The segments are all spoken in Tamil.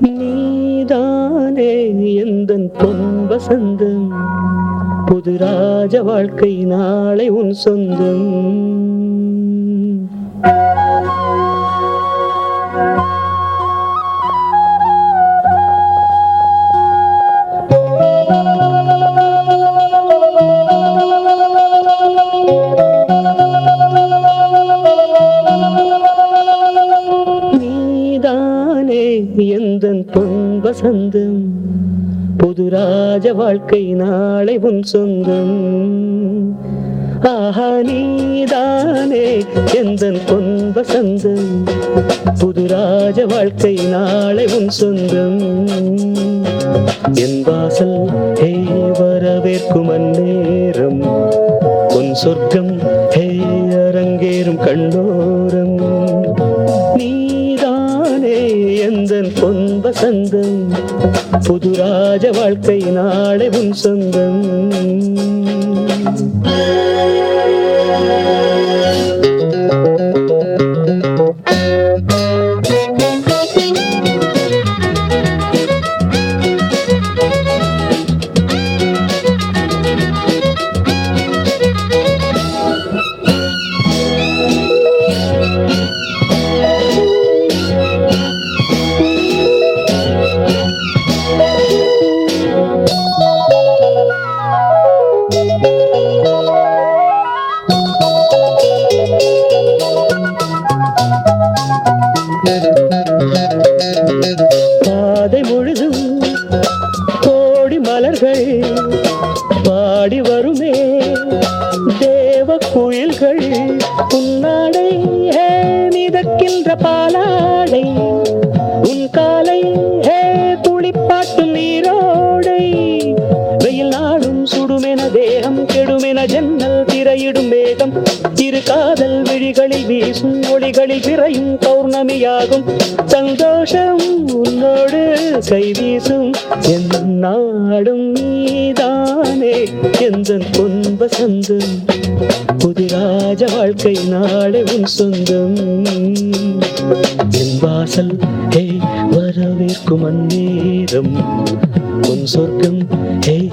நீதானே எந்த பொன்பசந்தம் புது ராஜ வாழ்க்கை நாளை உன் சொந்தம். வசந்தம் புது ராஜ வாழ்க்கை நாளை உன் சொந்தம். ஆஹா நீதானே எந்தன் பொன் வசந்தம். புது ராஜ வாழ்க்கை நாளை உன் சொந்தம். என் வாசல் ஹே வரவேற்கும் அந்நேரம். உன் சொர்க்கம் ஹே அரங்கேறும் கண்ணோரம் வசந்தம் புது ராஜ வாழ்க்கை நாளை உன் சொந்தம். குயில்கள் உன்னாடை ஹே மிதக்கின்ற பாலாடை. உன் காலை ஹே துளிப்பாட்டும் நீரோடை. வெயில் நாளும் சுடுமென தேகம் கெடுமென ஜன்னல் திரையிடும் மேகம். இரு காதல் விழிகளில் வீசும் ஒளிகளில் விரையும் பௌர்ணமியாகும். சந்தோஷம் உன்னோடு கை வீசும். என் நாடும் நீதான். எந்தன் பொன்ப வசந்தம் புதிராஜ வாழ்க்கை நாளை உன் சொந்தம். என் வாசல் ஹே வரவேற்கும் அந்நேரம். உன் சொர்க்கம் ஹே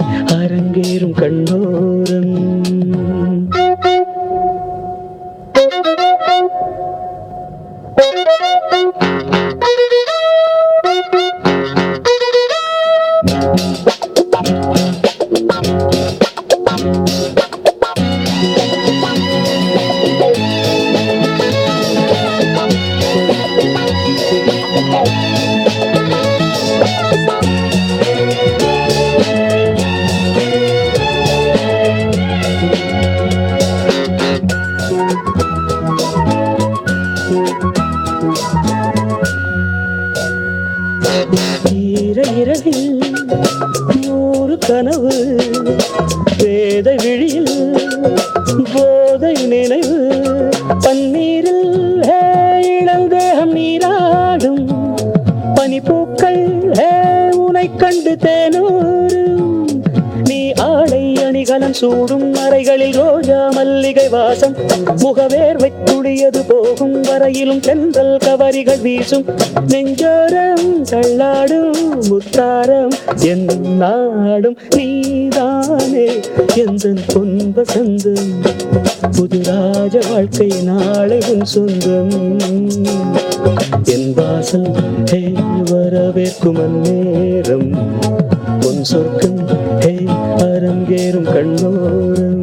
ஈர இரவில் நூறு கனவு வேத விழியில் போதை நினைவு பன்னீரில் இளந்தேகம் நீராடும் பனிப்பூக்கள் உனை கண்டு தேனூரும். நீ ஆடை அணிகலம் சூடும் அறைகளில் ரோஜா மல்லிகை வாசம். முகவேர்வை துளியது போகும் வரையிலும் தென்றல் கவரிகள் வீசும். நெஞ்சோரம் தள்ளாடும் முத்தாரம் என் நாடும் நீதானே. எந்த பொன் வசந்தம் புது ராஜ வாழ்க்கை நாளை உன் சொந்தம். என் வாசல் வரவேற்கும் அந்நேரம் பொன் சொர்க்கம் அரங்கேறும் கண்ணோரம்